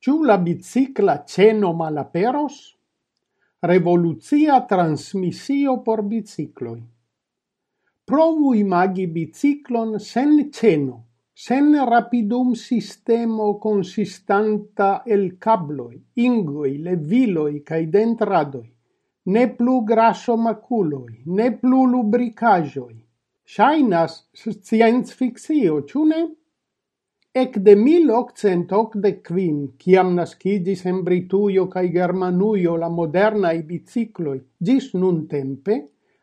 Ciu la bicicla ceno malaperos? Revolucia transmisio por bicicloi. Provu imagi biciclon sen ceno, sen rapidum sistemo consistanta el cabloi, ingoi, leviloi cae dentradoi, ne plu grasomakuloj, ne plu lubricajoi. Shainas sciencfikcio, ĉu ne? ec de 1885, ciam nascidis en Britujo cae Germanujo la modernae bicicloi, gis nun tempe,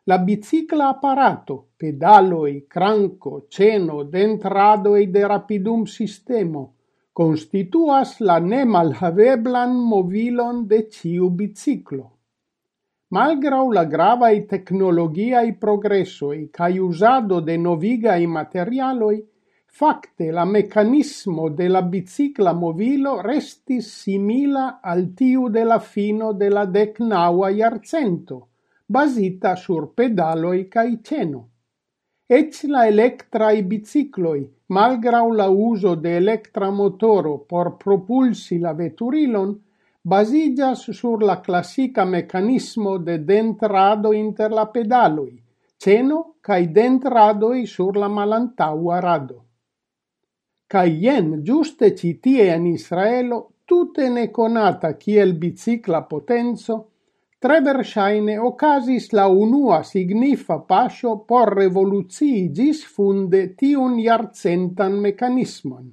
la bicicla apparato, pedaloi, cranco, ceno, dentradoi de rapidum sistemo, constituas la nemalhaveblan movilon de ciu biciclo. Malgrau la gravae tecnologiae progressoi cae usado de novigae materialoi, Fakte la meccanismo de la bicicla movilo restis simila al tiu de la fino de la decnaua iarcento, basita sur pedaloi cae teno. Ec la electrae bicicloi, malgrau la uso de electra motoro por propulsi la veturilon, basigas sur la classica meccanismo de dentrado inter la pedaloi, ceno cae dentradoi sur la malantaua rado. Kaj jen giuste ĉi tie en Israelo, tute nekonata kiel bicicla potenzo, tre versaine ocasis la unua signifa paŝo por revoluzii gis funde tiun jarcentan mecanismon.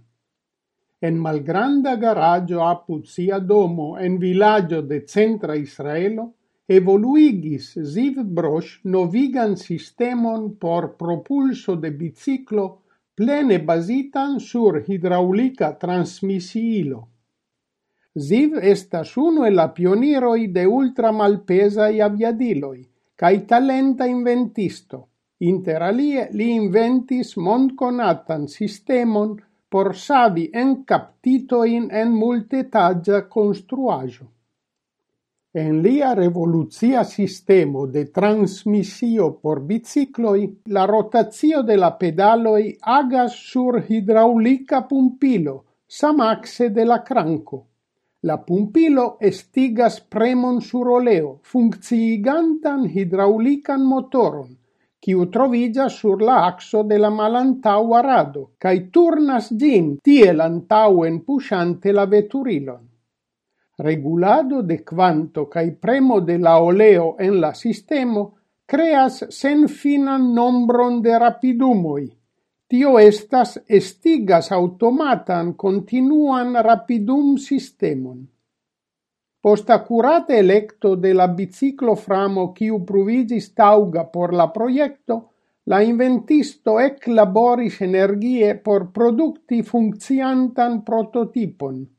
En malgranda garaggio apud sia domo en villaggio de centra Israelo, evoluigis Ziv Brosh novigan sistemon por propulso de biciclo plene basitan sur hidraulica transmissilo. Ziv estas unu el la pioniroi de ultra i aviadiloi, cae talenta inventisto. Inter alie li inventis mondconatan sistemon por savi encaptitoin en multetaggia construajo. En lia revolucia sistemo de transmisio por bicicloi, la rotazio de la pedaloi agas sur hidraulica pumpilo, samaxe de la cranco. La pumpilo estigas premon sur oleo, funcciigantan hidraulican motoron, kiu trovigas sur la axo de la malantaŭa rado, kai turnas gin tiel antauen puŝante la veturilon regulado de quanto cae premo de la oleo en la sistemo creas senfinan nombron de rapidumoi. Tio estas estigas automatan continuan rapidum sistemon. Post accurate electo de la biciclo framo quiu pruvigis tauga por la proiecto, la inventisto ec laboris energie por producti funcciantan prototipon –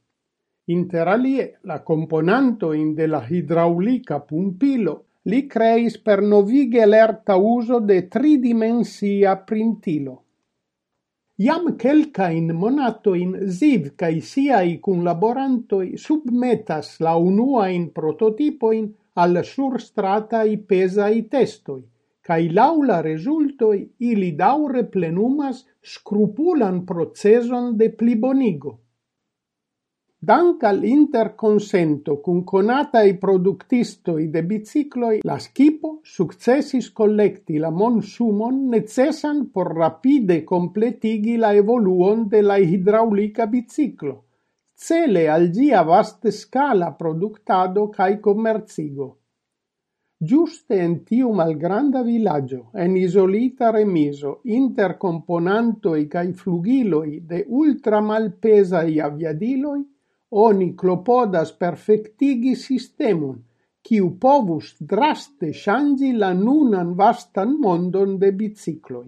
Interalie la componantoin de la hidraulica pumpilo li creis per novige lerta uso de tridimensia printilo. Iam inmonato in Ziv cae siai cun laborantoi submetas la unua in prototipo prototipoin al surstrata i pesa i testoi, cae laula resultoi ili daure plenumas scrupulan proceson de plibonigo. Dank al interconsento cun conatai productistoi de bicicloi, la skipo successis collecti la monsumon necessan por rapide completigi la evoluon de la hidraulica biciclo, cele al gia vaste scala productado cae commercigo. Giuste en tiu malgranda villaggio, en isolita remiso, inter componantoi cae flugiloi de ultra malpesai aviadiloi, oni klopodas perfektigi sistemon, kiu povus draste ŝanĝi la nunan vastan mondon de bicikloj.